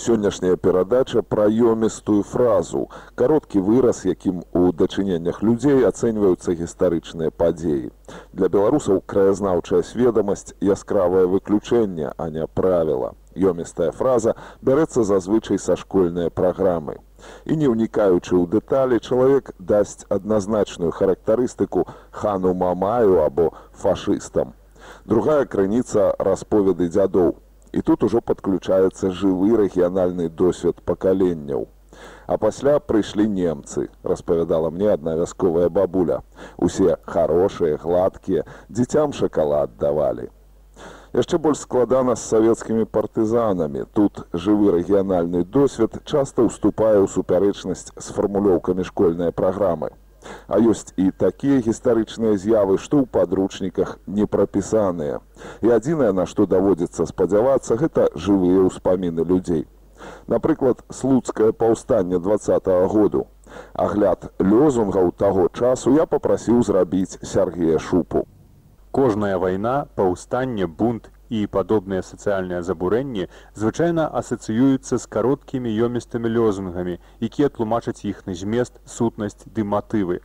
Сённяшняя перадача пра ёмістую фразу, кароткі выраз, якім у дачыненнях людзей ацэньваюцца гістарычныя падзеі. Для беларусаў краязнаўчая сведамасць яскравае выключэнне, а не правіла. Ёмістая фраза бярэцца зазвычай са школьныя праграмы. І не ўнікаючы ў дэталі, чалавек дасць адназначную характарыстыку хану мамаю або фашыстам. Другая крыніца расповеды дзядоў і тут ужо падключаецца жывы рэгіянальны досвед пакаленняў. А пасля прыйшлі немцы, распавядала мне адна вясковая бабуля. Усе хорошыя, гладкія, дзіцям шакалад давалі. Яшчэ больш складана з савецкімі партызанамі. Тут жывы рэгіянальны досвед часта ўступае ў супярэчнасць з фармулёўкамі школьнай праграмы. А ёсць і такія гістарычныя з'явы, што ў падручніках не прапісаныя. І адзінае, на што даводзіцца спадзявацца, гэта жывыя ўспаміны людзей. Напрыклад, слуцкае паўстанне два -го году. Агляд лёзунгаў таго часу я папрасіў зрабіць Сергея шупу. Кожная вайна, паўстанне, бунт і падобныя сацыяльныя забурэнні звычайна асацыююцца з кароткімі ёмістымі лёзунгамі, якія тлумачаць іхны змест, сутнасць ды матывы.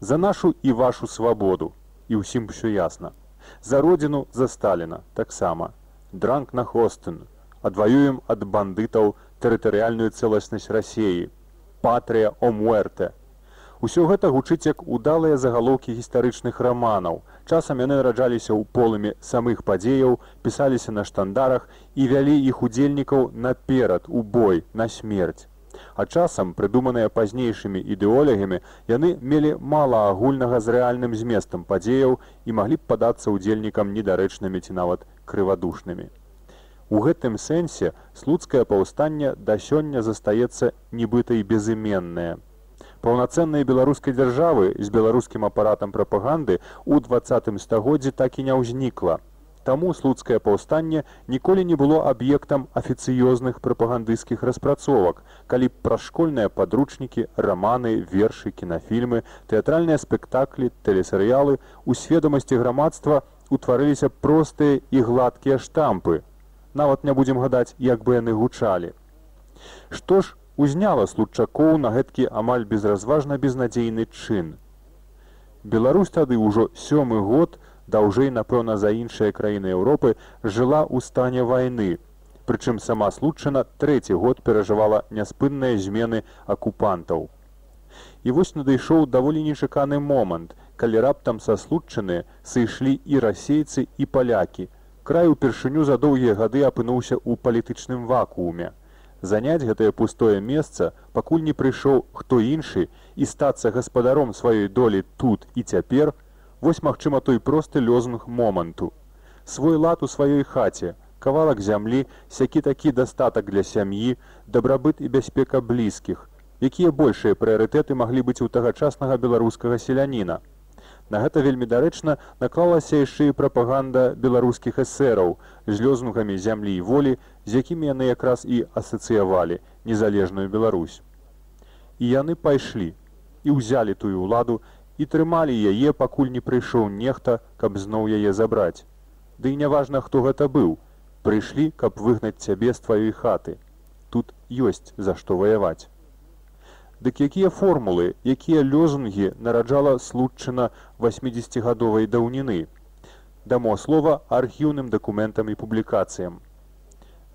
За нашу і вашу свабоду і ўсім усё ясна. За родзіну за Сталіна таксама. Дранг на хостын. Адваюем ад бандытаў тэрытарыяльную цэласнасць рассеі. Патрыя о муэрте. Усё гэта гучыць як удалыя загалоўкі гістарычных раманаў. Часам яны нараджаліся ў полымі самых падзеяў, пісаліся на штандарах і вялі іх удзельнікаў наперад у бой на смерць. А часам, прыдуманыя пазнейшымі ідэолягамі, яны мелі мала агульнага з рэальным зместам падзеяў і маглі б падацца ўдзельнікам недарэчнымі ці нават крывадушнымі. У гэтым сэнсе слуцкае паўстанне да сёння застаецца нібыта і безыменнае паўнацэннай беларускай дзяржавы з беларускім апаратам прапаганды ў двадцатым стагоддзі так і не ўзнікла. Таму слуцкае паўстанне ніколі не было аб'ектам афіцыёзных прапагандысцкіх распрацовак, калі б пра школьныя падручнікі, раманы, вершы, кінафільмы, тэатральныя спектаклі, тэлесерыялы у сведамасці грамадства утварыліся простыя і гладкія штампы. Нават не будзем гадаць, як бы яны гучалі. Што ж узняла случакоў на гэткі амаль безразважна безнадзейны чын. Беларусь тады ўжо сёмы год даўжэй, напэўна, за іншыя краіны Еўропы жыла ў стане вайны. Прычым сама случана трэці год перажывала няспынныя змены акупантаў. І вось надышоў даволі нечаканы момант, калі раптам са случаны сышлі і расейцы і палякі. Край упершыню за доўгія гады апынуўся ў палітычным вакууме заняць гэтае пустое месца, пакуль не прыйшоў хто іншы і стацца гаспадаром сваёй долі тут і цяпер, вось магчыма той просты лёзунг моманту. Свой лад у сваёй хаце, кавалак зямлі, сякі такі дастатак для сям'і, дабрабыт і бяспека блізкіх, якія большыя прыярытэты маглі быць у тагачаснага беларускага селяніна. На гэта вельмі дарэчна наклалася яшчэ і прапаганда беларускіх эсэраў з лёзунгамі зямлі і волі, з якімі яны якраз і асацыявалі незалежную Беларусь. І яны пайшлі і ўзялі тую ўладу і трымалі яе, пакуль не прыйшоў нехта, каб зноў яе забраць. Ды і няважна, хто гэта быў, прыйшлі, каб выгнаць цябе з тваёй хаты. Тут ёсць за што ваяваць. Дык якія формулы, якія лёзунгі нараджала случчына 80гадовай даўніны. Дамо слова архіўным дакументам і публікацыям.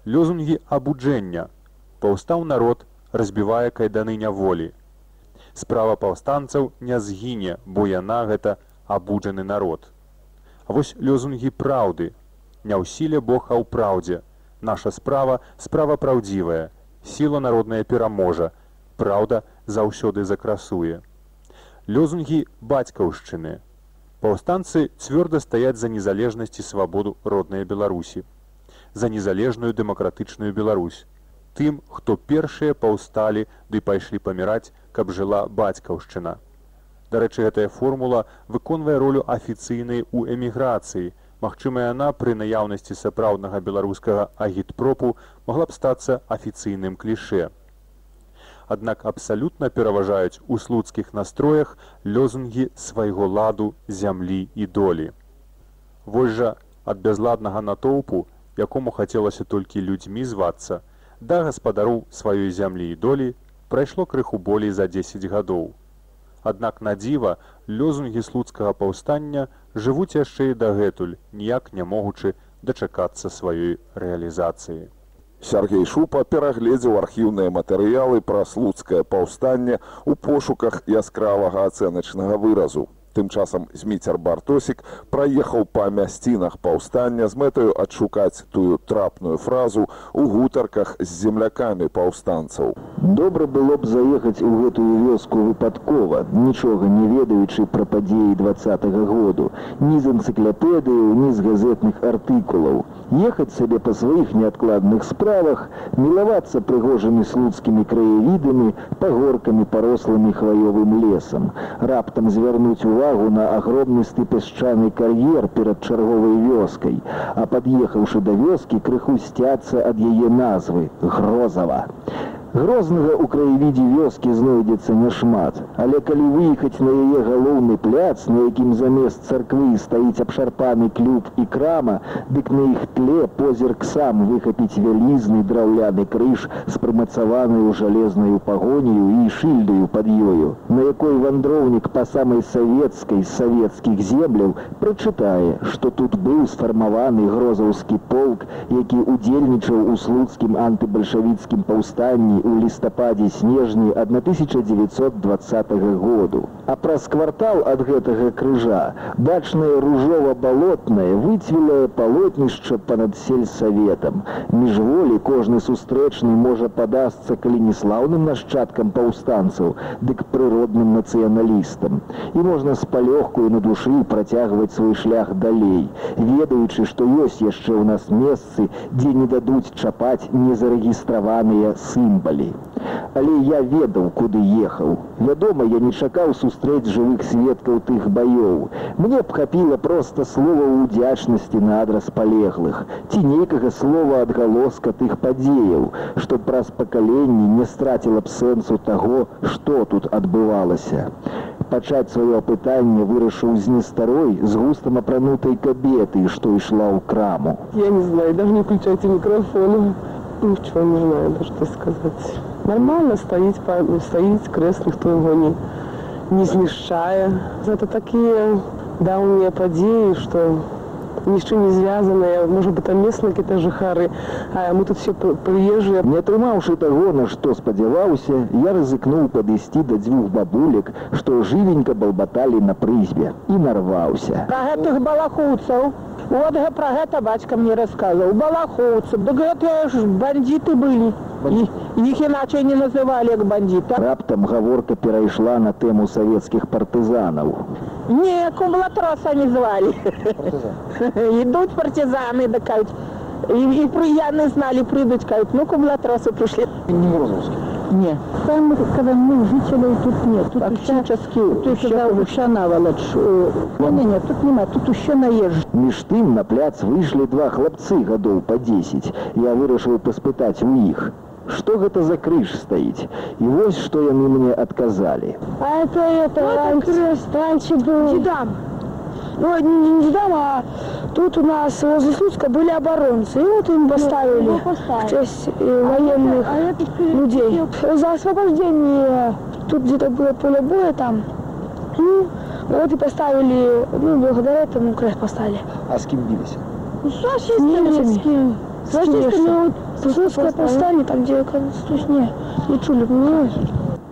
Лёзунгі абуджэння. Паўстаў народ, разбівае кайданы няволі. Справа паўстанцаў не згіне, бо яна гэта абуджаны народ. А вось лёзунгі праўды. Не ў сіле Бог, а ў праўдзе. Наша справа справа праўдзівая. Сіла народная пераможа. Праўда, заўсёды закрасуе. Лёзунгі бацькаўшчыны. Паўстанцы цвёрда стаяць за незалежнасць і свабоду роднай Беларусі, за незалежную дэмакратычную Беларусь, тым, хто першыя паўсталі ды пайшлі паміраць, каб жыла бацькаўшчына. Дарэчы, гэтая формула выконвае ролю афіцыйнай у эміграцыі. Магчыма, яна пры наяўнасці сапраўднага беларускага агітпропу магла б стацца афіцыйным кліше аднак абсалютна пераважаюць у слуцкіх настроях лёзунгі свайго ладу зямлі і долі. Вось жа ад бязладнага натоўпу, якому хацелася толькі людзьмі звацца, да гаспадароў сваёй зямлі і долі прайшло крыху болей за 10 гадоў. Аднак на дзіва лёзунгі слуцкага паўстання жывуць яшчэ і дагэтуль, ніяк не могучы дачакацца сваёй рэалізацыі. Сергей Шупа перагледзеў архіўныя матэрыялы пра слуцкае паўстанне ў пошуках яскравага ацэначнага выразу. Тым часам зміцер бартосік праехаў па мясцінах паўстання з мэтаю адшукаць тую трапную фразу ў гутарках з землякамі паўстанцаў. Добра было б заехаць у гэтую вёску выпадкова, нічога не ведаючы пра падзеі два году, ні з энцыклапедыяў, ні з газетных артыкулаў. Ехаць сабе па сваіх неадкладных справах, мілавацца прыгожымі слуцкімі краявідамі, пагоркамі парослымі хваёвым лесам, раптам звярнуць увагу на агромністы пясчаны кар'ер перад чарговай вёскай, а пад'ехаўшы да вёскі крыху сцяцца ад яе назвы грозава. Грознага ў краявідзе вёскі знойдзецца няшмат, але калі выехаць на яе галоўны пляц, на якім замест царквы стаіць абшарпаны клюб і крама, дык на іх тле позірк сам выхапіць вялізны драўляны крыж з прымацаванаю жалезнаю пагонію і шыльдаю пад ёю, на якой вандроўнік па самай савецкай з савецкіх земляў прачытае, што тут быў сфармаваны грозаўскі полк, які удзельнічаў у слуцкім антыбальшавіцкім паўстанні у лістападзе снежні 1920 году. А праз квартал ад гэтага крыжа бачнае ружова-балотнае выцвілае палотнішча панад сельсаветам. Міжволі кожны сустрэчны можа падасца калі не слаўным нашчадкам паўстанцаў, дык прыродным нацыяналістам. І можна з палёгкую на душы працягваць свой шлях далей, ведаючы, што ёсць яшчэ ў нас месцы, дзе не дадуць чапаць незарэгістраваныя сімбалі далей. Але я ведаў, куды ехаў. Вядома, я не чакаў сустрэць жывых сведкаў тых баёў. Мне б хапіла проста слова ўдзячнасці на адрас палеглых, ці нейкага слова адгалоска тых падзеяў, што праз пакаленні не страціла б сэнсу таго, што тут адбывалася. Пачаць сваё апытанне вырашыў з нестарой з густам апранутай кабеты, што ішла ў краму. Я не знаю, даже не включайте микрофон. Ничего не знаю, даже что сказать. Нормально стоит, стоит крест, никто его не, не знішчае. Это такие даўнія падзеі, што ни с чем не звязаныя может быть там местные какие-то жыхары а мы тут все прыезжыя не атрымаўшы таго на што спадзяваўся я рызыкнуў падысці да дзвюх бабулек што жывенька балбаталі на прызбе і нарваўся про гэтых балахуцаў вот про гэта бацька мне рассказывал. Балахуцы. Да гэтыя ж бандиты былі іх іначай не называлі як бандіта раптам гаворка перайшла на тэму савецкіх партызанаў не кумлатроса не звалі ідуць партизаны да кажуць і, і прыяны зналі прыйдуць кажуць ну кумлатросы прыйшлі не розаўскі не. Там когда мы жителей тут нет тут участки тут сюда еще наволоч не не тут нема тут еще наезж між тым на пляц выйшлі два хлапцы гадоў по 10 я вырашыў паспытаць у іх что гэта за крыж стаіць і вось што яны мне адказалі а это это раньше, раньше был дедам ну, не, не дома, а тут у нас возле Слуцка были оборонцы. И вот им поставили ну, в честь э, а военных а это, людей. За освобождение тут где-то было поле боя там. Ну, вот и поставили, ну, благодаря этому крест поставили. А с кем бились? Ну, с расистами. С кем? С расистами, вот, Слуцкое повстание, там, где, кажется, не, не чули, понимаешь?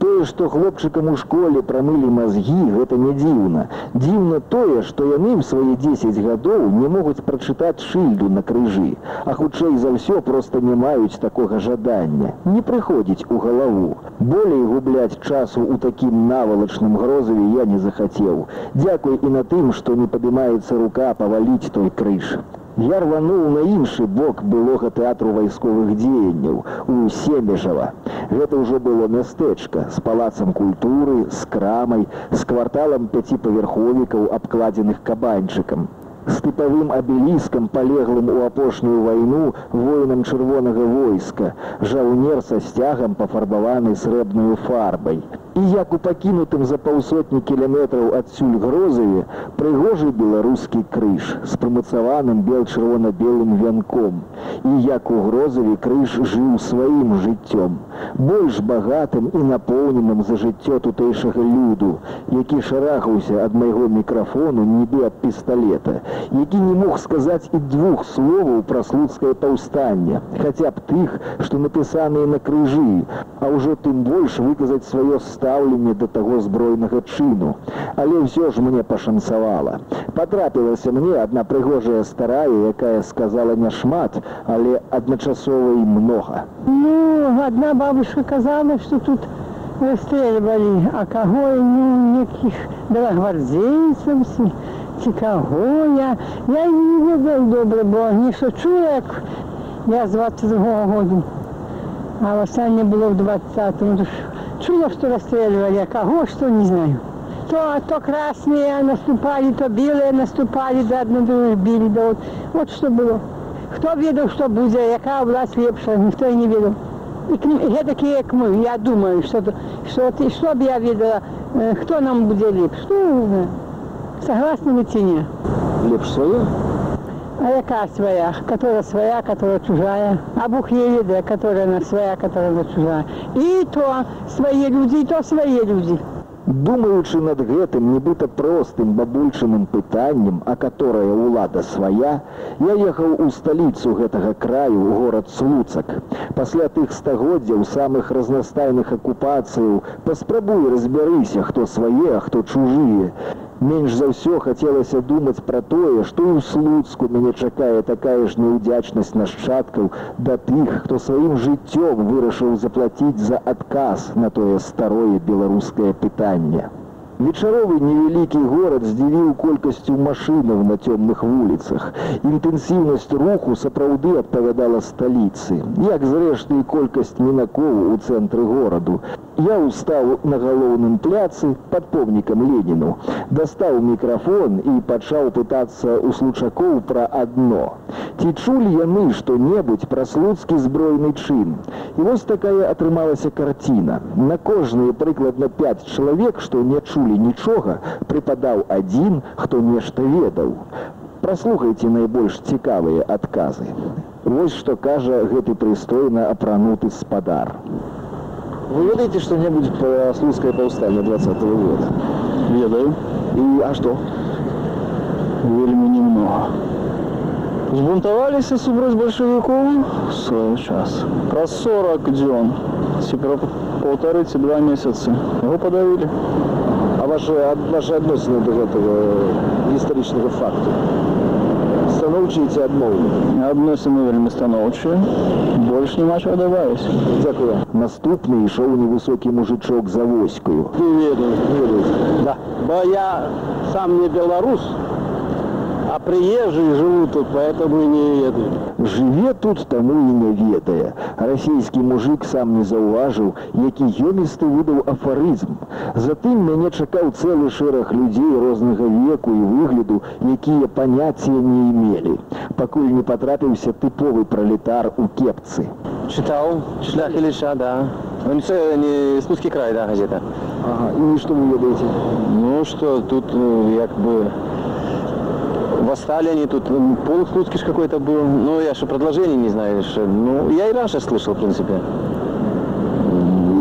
тое што хлопчыкам у школе прамылі мазгі гэта не дзіўна дзіўна тое што яны ў свае 10 гадоў не могуць прачытаць шыльду на крыжы а хутчэй за ўсё проста не маюць такога жадання. Не прыходзіць у галаву болей губляць часу ў такім навалачным грозаве я не захацеў дзякуй і на тым што не падымаецца рука паваліць той крыж Я рвануў на іншы бок былога тэатру вайсковых дзеянняў у семежава. Гэта ўжо было мястэчка з палацам культуры, з крамай, з кварталам пяціпавярховікаў, абкладзеных кабанчыкам з тыпавым абеліскам палеглым у апошнюю вайну воінам чырвонага войска, жаўнер са сцягам пафарбаваны срэбную фарбай. І як у пакінутым за паўсотні кіляметраў адсюль грозаве прыгожы беларускі крыж з прымацаваным бел-чырвона-белым вянком. І як у грозаве крыж жыў сваім жыццём, больш багатым і напоўненым за жыццё тутэйшага люду, які шарахаўся ад майго мікрафону нібы ад пісталета які не мог сказаць і двух словаў пра слуцкае паўстанне, хаця б тых, што напісаныя на крыжы, а ўжо тым больш выказаць сваё стаўленне да таго збройнага чыну. Але ўсё ж мне пашанцавала. Патрапілася мне адна прыгожая старая, якая сказала няшмат, але адначасова і многа. Ну, одна бабушка казала, што тут расстрельвалі, а каго ну, некіх белагвардзейцаў ці каго я я не ведаю добра бо не сочу як я з 22 году а астатне было в 20 чула что расстреливали а кого что не знаю то то красные наступали то белые наступали да одно другое били да вот вот что было хто ведаў что будзе якая власть лепшая ніхто і не ведаў гэтакі як мы я думаю что что ты что б я ведала хто нам будзе лепш что Согласны вы ці не? Лепш свое? А яка своя? Которая своя, которая чужая? А Бог не ведает, которая она своя, которая она чужая. И то свои люди, и то свои люди. Думаючы над гэтым нібыта простым бабульчыным пытаннем, а которая ўлада свая, я ехаў у сталіцу гэтага краю горад слуцак. Пасля тых стагоддзяў самых разнастайных акупацыяў паспрабуй разбярыся, хто свае, а хто чужыя. Менш за ўсё хацелася думаць пра тое, што ў слуцку мяне чакае такая ж неўдзячнасць нашчадкаў да тых, хто сваім жыццём вырашыў заплаціць за адказ на тое старое беларускае пытанне. Вечаровы невялікі горад здзівіў колькасцю машынаў на цёмных вуліцах. Інтэнсіўнасць руху сапраўды адпавядала сталіцы, як зрэшты і колькасць мінакоў у цэнтры гораду. Я ўстаў на галоўным пляцы пад помнікам Леніну, дастаў мікрафон і пачаў пытацца ў случакоў пра адно. Ці чулі яны што-небудзь пра слуцкі збройны чын. І вось такая атрымалася карціна. На кожныя прыкладна 5 чалавек, што не чулі нічога, прыпадаў адзін, хто нешта ведаў. Праслухайце найбольш цікавыя адказы. Вось што кажа гэты прыстойна апрануты спадар. Вы ведаеце што-небудзь пра слуцкае паўстанне 20 -го года? Ведаю. І а што? Вельмі немного. Збунтаваліся супраць бальшавікоў свой час. Праз 40 дзён ці пра паўтары ці два месяцы яго падавілі. А ваши, ваши адносіны да гэтага гістарычнага факту? Станоўчыя ці адмоўныя? Адносіны вельмі станоўчыя. Больш няма чаго дабавіць. Дзякую. Наступны ішоў невысокі мужичок за воськаю. Не ведаю, ведаю. Да. Бо я сам не беларус, а Приезжий живу тут, поэтому и не ведаю. Жыве тут таму і не ведае. Расійскі мужик сам не заўважыў, які ёмісты выдаў афарызм. Затым мяне чакаў цэлы шэраг людзей рознага веку і выгляду, якія паняцця не імелі. Пакуль не патрапіўся тыповы пралетар у кепцы. Читал «Шлях Ильича», да. Ну, не, не Спусский край, да, газета. Ага, і што вы ведаеце? Ну, что тут, э, як бы, восстали они тут, м, полк Слуцкий ж какой-то был. Ну, я же продолжение не знаю. ж, Ну, я и раньше слышал, в принципе.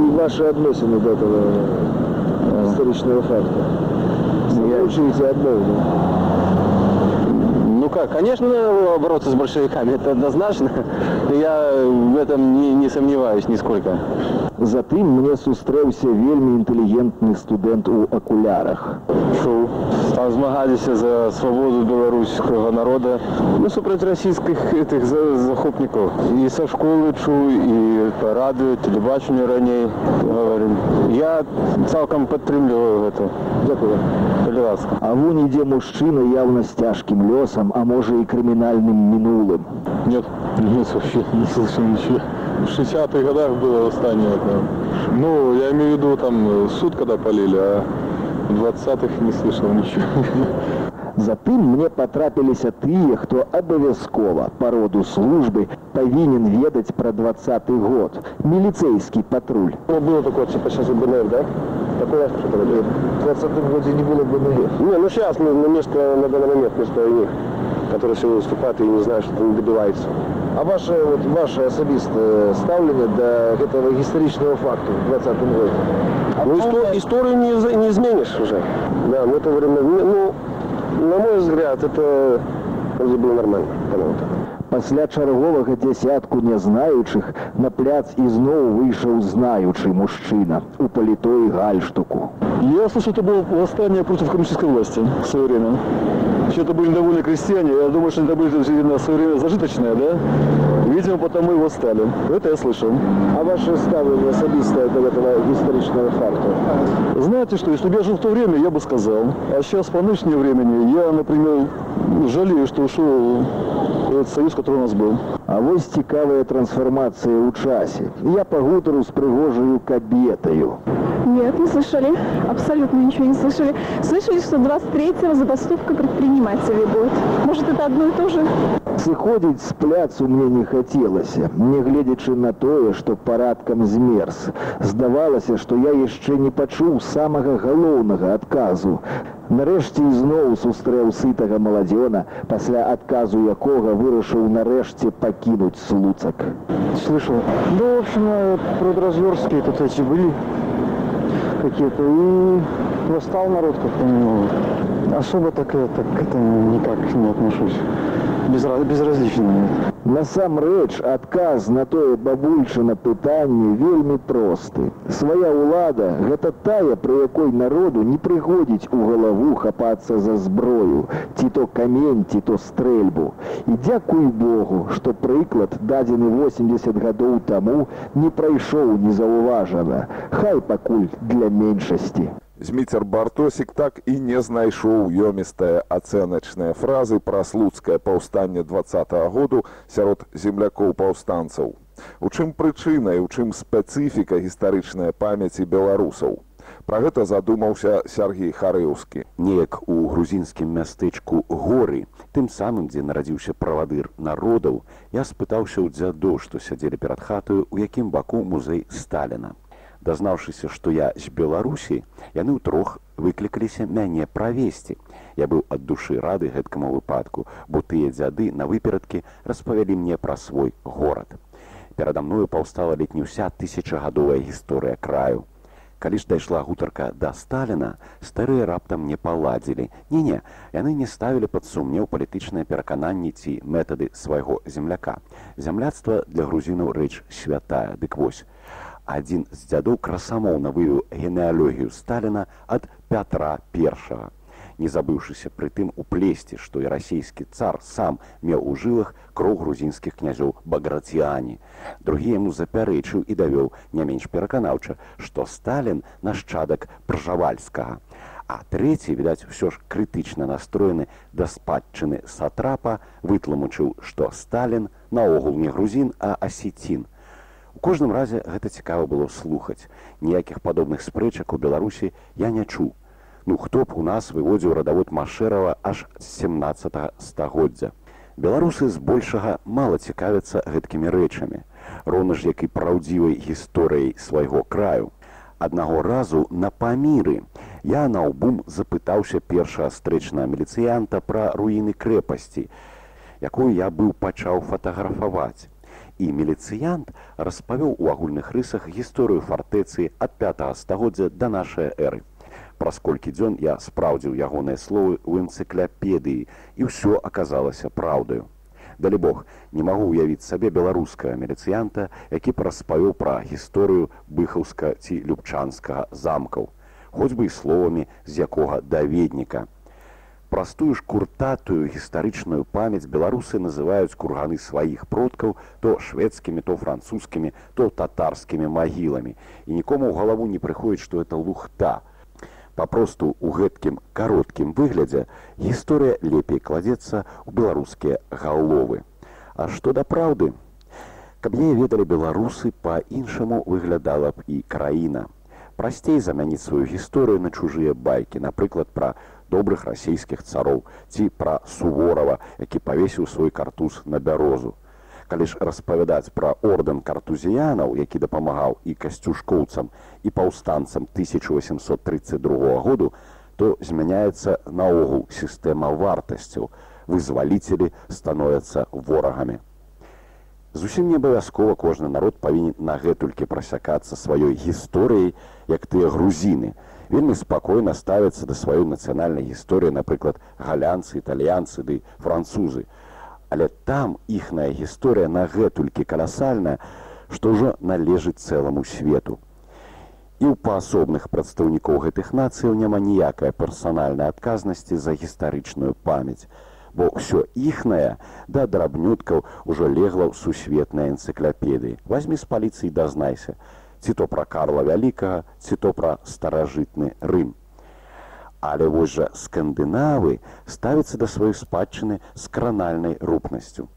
І ваші адносіны да этого гістарычнага факту? Станоўчыя ці адмоўныя? Ну как, конечно, бороться с большевиками, это однозначно. Я в этом не, не сомневаюсь нисколько. Затым мне сустрэўся вельмі інтэлігентны студэнт у акулярах. Чуў там змагаліся за свабоду беларускага народа ну супраць расійскіх гэтых захопнікаў і са школы чуў і па радыё тэлебачанню раней гаварым я цалкам падтрымліваю гэта калі ласка А вунь ідзе мужчына явно з цяжкім лёсам, а можа і крымінальным мінулым. Нет, нет, вообще не слышал ничего. В 60-х годах было восстание. Да. Ну, я имею в виду, там суд когда полили, а 20-х не слышал ничего. Затым мне патрапіліся тыя, хто абавязкова па роду службы павінен ведаць пра двадцаты год. Міліцэйскі патруль. Ну, было такое, типа сейчас БНР, да? Такое было. В 20 году не было БНР. Не, ну сейчас на, на место, на данный момент место них, которые сегодня выступают и не знают, что там добивается. А ваше, вот, ваше асабістае стаўленне да гэтага гістарычнага факту в 20 годзе? Ну, исто- историю не, не изменишь уже. Да, ну это время, ну, на мой взгляд, это вроде было нормально, по-моему. Пасля чарговага дзясятку нязнаючых на пляц ізноў выйшаў знаючы мужчына у паліто і гальштуку. Я слышу, это было восстание против коммунистической власти в свое время. Еще это были недовольные крестьяне. Я думаю, что это были видно, в свое время зажиточные, да? Видимо, потому и восстали. Это я слышал. А ваше ставленне асабістае да гэтага гістарычнага факту? Знаете что, если бы я жил в то время, я бы сказал. А сейчас, по нынешнему времени, я, например, жалею, что ушел этот союз, который у нас был. А вось цікавая трансфармацыя ў часе. Я пагутару з прыгожаю кабетаю. Нет, не слышали. Абсолютно ничего не слышали. Слышали, что 23-го забастовка предпринимателей будет. Может, это одно и то же? Сыходзіць з пляцу мне не хацелася, нягледзячы на тое, што парадкам змерз. Здавалася, што я яшчэ не пачуў самага галоўнага адказу. Нарэшце ізноў сустрэў сытага маладзёна, пасля адказу якога вырашыў нарэшце пакінуць слуцак. Слышал. Да, в общем, э, продразверстки тут эти были какие-то. И восстал народ как-то. Ну, особо так, э, так к этому никак не отношусь. Безра- безразлично. Насамрэч адказ на тое бабульчына пытанне вельмі просты. Свая ўлада гэта тая, пры якой народу не прыходзіць у галаву хапацца за зброю, ці то камень, ці то стрэльбу. І дзякуй Богу, што прыклад дадзены 80 гадоў таму не прайшоў незаўважана. Хай пакуль для меншасці. Зміцер Бартосік так і не знайшоў ёмістыя ацэначныя фразы пра слуцкае паўстанне два году сярод землякоў паўстанцаў. У чым прычына і ў чым спецыфіка гістарычнай памяці беларусаў. Пра гэта задумаўся Сергій Харыўскі. Неяк у грузінскім мястэчку горы, тым самым, дзе нарадзіўся правадыр народаў, я спытаўся ў дзядоў, што сядзелі перад хатаю, у якім баку музей Сталіна. Дазнаўшыся, што я з Беларусі, яны ўтрох выклікаліся мяне правесці. Я быў ад душы рады гэткаму выпадку, бо тыя дзяды на выперадкі распавялі мне пра свой горад. Перада мною паўстала ледь не ўся тысячагадовая гісторыя краю. Калі ж дайшла гутарка да Сталіна, старыя раптам не паладзілі. Не-не, яны не ставілі пад сумнеў палітычныя перакананні ці метады свайго земляка. Зямляцтва для грузінаў рэч святая, дык вось. Адзін з дзядоў красамоўна вывеў генеалогію Сталіна ад Пятра I, не забыўшыся пры тым уплесці, што і расійскі цар сам меў у жылах кроў грузінскіх князёў баграцыяні. Другі яму запярэчыў і давёў не менш пераканаўча, што Сталін нашчадак пржавальскага. А трэці, відаць, усё ж крытычна настроены да спадчыны сатрапа, вытлумачыў, што Сталін наогул не грузін, а асецін. У кожным разе гэта цікава было слухаць. Ніякіх падобных спрэчак у Беларусі я не чуў. Ну хто б у нас выводзіў радавод Машэрава аж з 17 стагоддзя. Беларусы збольшага мала цікавяцца гэткімі рэчамі, роўна ж як і праўдзівай гісторыяй свайго краю. Аднаго разу на паміры я наўбум запытаўся першага стрэчнага міліцыянта пра руіны крэпасці, якую я быў пачаў фатаграфаваць і міліцыянт распавёў у агульных рысах гісторыю фартэцыі ад 5 стагоддзя да нашай эры. Праз колькі дзён я спраўдзіў ягоныя словы ў энцыкляпедыі і ўсё аказалася праўдаю. Далі Бог, не магу ўявіць сабе беларускага міліцыянта, які б распавёў пра гісторыю быхаўска ці любчанскага замкаў. хоць бы і словамі з якога даведніка. Простую ж куртатую гістарычную памяць беларусы называюць курганы сваіх продкаў то шведскімі, то французскімі, то татарскімі магіламі. І нікому ў галаву не прыходзіць, што это лухта. Папросту у гэткім кароткім выглядзе гісторыя лепей кладзецца ў беларускія галовы. А што да праўды? Каб яе ведалі беларусы, па-іншаму выглядала б і краіна. Прасцей замяніць сваю гісторыю на чужыя байкі, напрыклад, пра добрых расійскіх цароў ці пра суворава які павесіў свой картуз на бярозу. Калі ж распавядаць пра ордэн картузіянаў які дапамагаў і касцюшкоўцам і паўстанцам 1832 году то змяняецца наогул сістэма вартасцяў. Вызваліцелі становяцца ворагамі. Зусім не абавязкова кожны народ павінен нагэтулькі прасякацца сваёй гісторыяй як тыя грузіны вельмі спакойна ставяцца да сваёй нацыянальнай гісторыі напрыклад галянцы італьянцы ды французы. Але там іхная гісторыя нагэтулькі каласальная што ўжо належыць цэламу свету. І ў паасобных прадстаўнікоў гэтых нацыяў няма ніякай персанальнай адказнасці за гістарычную памяць бо ўсё іхнае да драбнюткаў ужо легла ў сусветнай энцыклапедыі. Возьмі з паліцыі дазнайся ці то пра Карла вялікага, ці то пра старажытны рым. Але вось жа скандынавы ставяцца да сваёй спадчыны з кранальнай рупнасцю.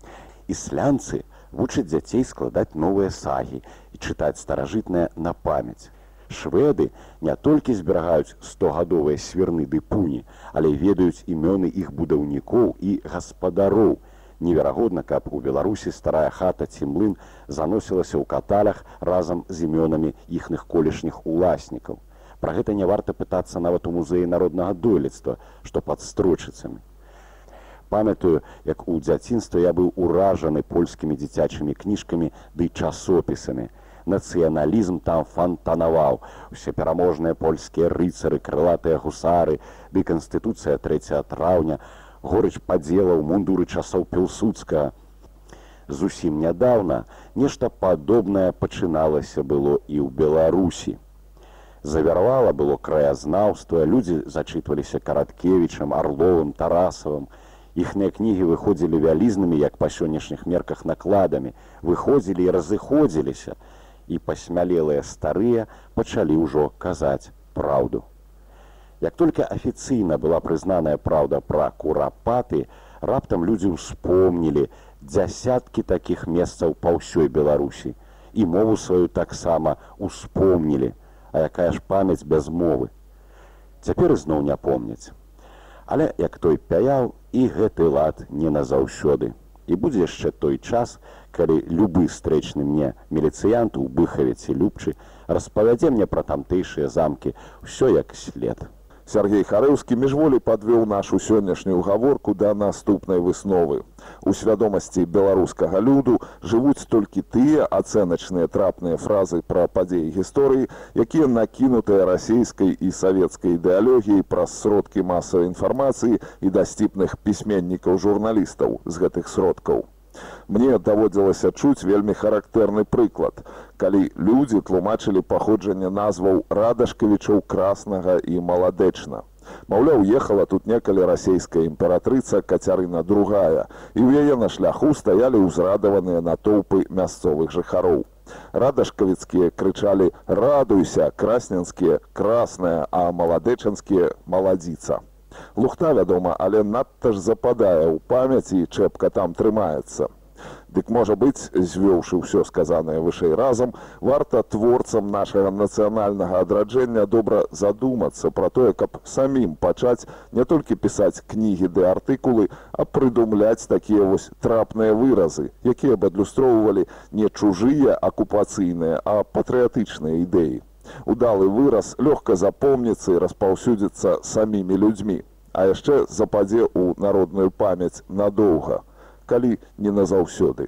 Іслянцы вучаць дзяцей складаць новыя сагі і чытаць старажытныя на памяць. Шведы не толькі зберагаюць стогадовыя свірны ды пуні, але ведаюць імёны іх будаўнікоў і гаспадароў, Неверагодна, каб у Беларусі старая хата ці млын заносілася ў каталях разам з імёнамі іхных колішніх уласнікаў. Пра гэта не варта пытацца нават у музеі народнага дойлідства, што пад строчыцамі. Памятаю, як у дзяцінства я быў уражаны польскімі дзіцячымі кніжкамі ды часопісамі. Нацыяналізм там фантанаваў. Усе пераможныя польскія рыцары, крылатыя гусары, ды канстытуцыя 3 траўня, горыч падзелаў мундуры часоў пілсудска. Зусім нядаўна нешта падобнае пачыналася было і ў Беларусі. Завярвала было краязнаўства, людзі зачытваліся караткевічам, арловым, тарасавым. Іхныя кнігі выходзілі вялізнымі, як па сённяшніх мерках накладамі, выходзілі і разыходзіліся, і пасмялелыя старыя пачалі ўжо казаць праўду. Як только афіцыйна была прызнаная праўда пра курапаты, раптам людзі ўспомнілі дзясяткі такіх месцаў па ўсёй Беларусі і мову сваю таксама успомнілі, а якая ж памяць без мовы. Цяпер ізноў не помняць. Але як той пяяў і гэты лад не назаўсёды. І будзе яшчэ той час, калі любы стрэчны мне міліцыянт у быхавіце любчы распавядзе мне пра тамтэйшыя замкі ўсё як след. Сергей Харэўскі міжволі падвёў нашу сённяшнюю гаворку да наступнай высновы. У свядомасці беларускага люду жывуць толькі тыя ацэначныя трапныя фразы пра падзеі гісторыі, якія накінутыя расійскай і савецкай ідэалогіяй праз сродкі масавай інфармацыі і дасціпных пісьменнікаў журналістаў з гэтых сродкаў. Мне даводзілася чуць вельмі характэрны прыклад, калі людзі тлумачылі паходжанне назваў радашкавічоў краснага і маладэчна. Маўляў, ехала тут некалі расійская імператрыца кацярына другая, і ў яе на шляху стаялі ўзрадаваныя натоўпы мясцовых жыхароў. Радашкавіцкія крычалі: радуйся, красненскія, красная, а маладэчанскія маладзіца. Лухта, вядома, але надта ж западае ў памяці і чэпка там трымаецца. Дык можа быць, звёўшы ўсё сказанае вышэй разам, варта творцам нашага нацыянальнага адраджэння добра задумацца пра тое, каб самім пачаць не толькі пісаць кнігі ды артыкулы, а прыдумляць такія вось трапныя выразы, якія б адлюстроўвалі не чужыя акупацыйныя, а патрыятычныя ідэі. Удалы выраз лёгка запомніцца і распаўсюдзіцца самімі людзьмі, а яшчэ западзе ў народную памяць надоўга, калі не назаўсёды.